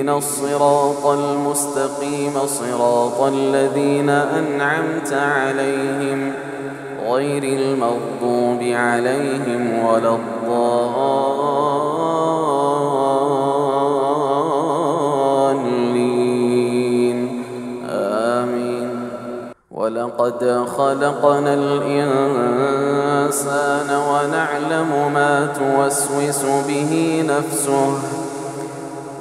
اهدنا الصراط المستقيم صراط الذين أنعمت عليهم غير المغضوب عليهم ولا الضالين. آمين. ولقد خلقنا الإنسان ونعلم ما توسوس به نفسه.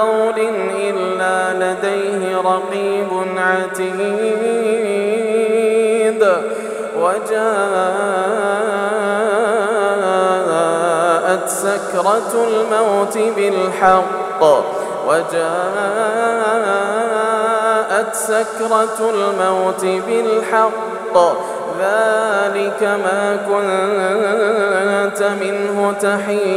قول إلا لديه رقيب عتيد وجاءت سكرة الموت بالحق وجاءت سكرة الموت بالحق ذلك ما كنت منه تحيد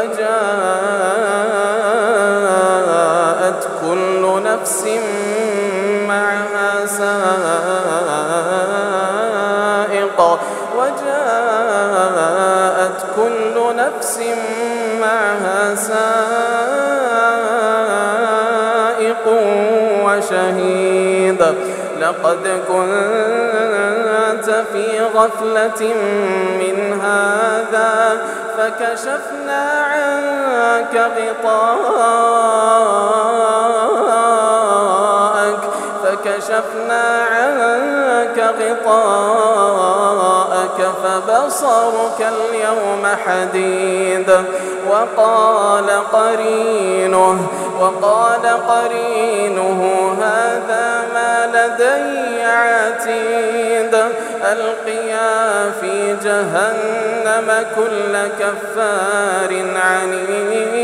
وجاءت كل نفس لقد كنت في غفلة من هذا فكشفنا عنك غطاءك فكشفنا عنك غطاءك فبصرك اليوم حديد وقال قرينه وقال قرينه هذا ما لدي عتيد ألقيا في جهنم كل كفار عنيد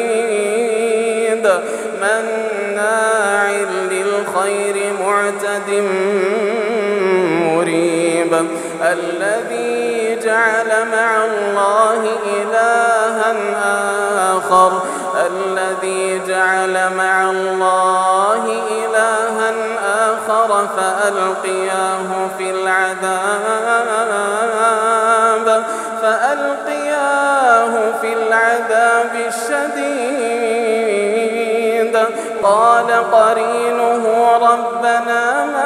الذي جعل مع الله إلها آخر الذي جعل مع الله إلها آخر فألقياه في العذاب فألقياه في العذاب الشديد. قال قرينه ربنا ما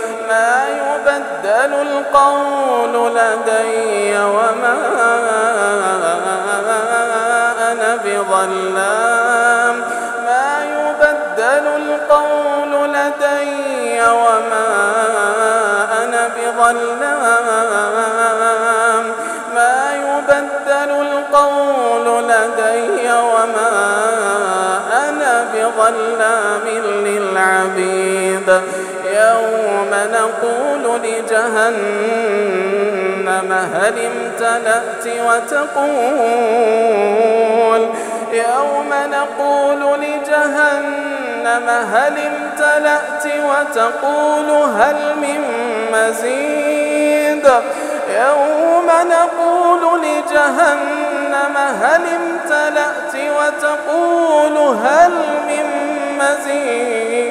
ما يبدل القول لدي وما أنا بظلام. ما يبدل القول لدي وما أنا بظلام. ما يبدل القول لدي وما أنا بظلام للعبيد. يوم نقول لجهنم هل امتلأت وتقول؟ يوم نقول لجهنم هل امتلأت وتقول هل من مزيد؟ يوم نقول لجهنم هل امتلأت وتقول هل من مزيد؟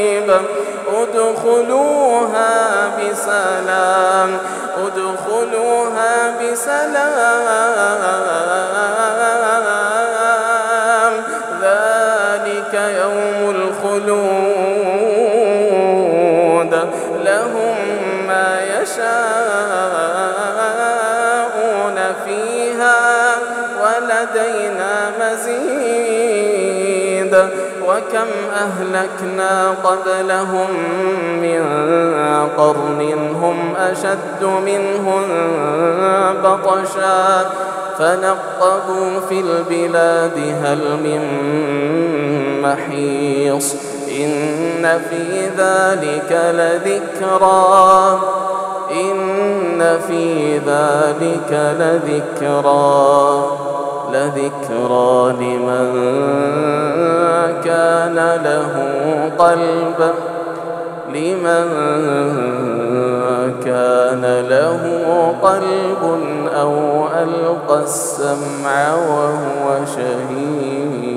ادخلوها بسلام ادخلوها بسلام. ذلك يوم الخلود. وكم أهلكنا قبلهم من قرن هم أشد منهم بطشا فنقبوا في البلاد هل من محيص إن في ذلك لذكرى إن في ذلك لذكرى لذكرى لمن كان له قلب. لمن كان له قلب أو ألقى السمع وهو شهيد.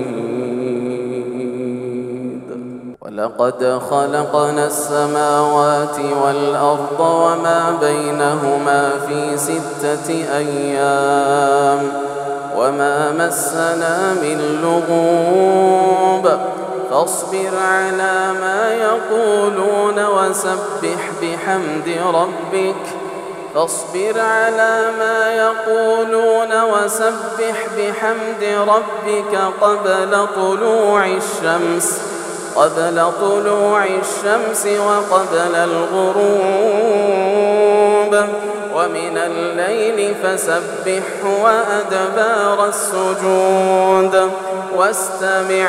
ولقد خلقنا السماوات والأرض وما بينهما في ستة أيام. وما مسنا من لغوب فاصبر على ما يقولون وسبح بحمد ربك فاصبر على ما يقولون وسبح بحمد ربك قبل طلوع الشمس قبل طلوع الشمس وقبل الغروب ومن الليل فسبحه وأدبار السجود. واستمع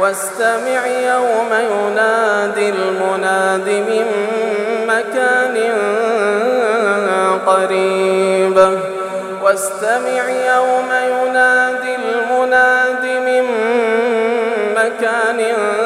واستمع يوم ينادي المناد من مكان قريب. واستمع يوم ينادي المناد من مكان قريب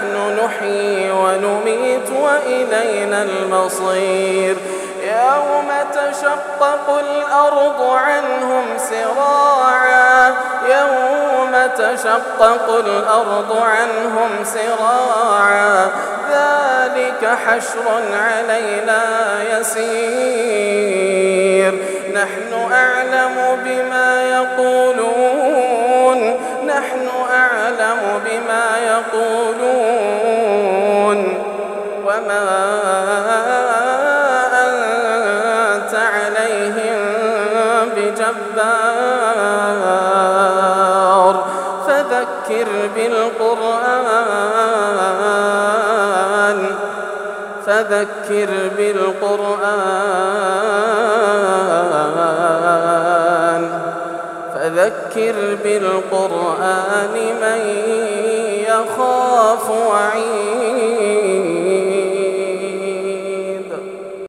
نحن نحيي ونميت وإلينا المصير. يوم تشقق الأرض عنهم سراعا. يوم تشقق الأرض عنهم سراعا. ذلك حشر علينا يسير. نحن أعلم بما يقولون. نحن أعلم بما يقولون. وما أنت عليهم بجبار. فذكر بالقرآن فذكر بالقرآن فذكر بالقرآن من يخاف وعيد.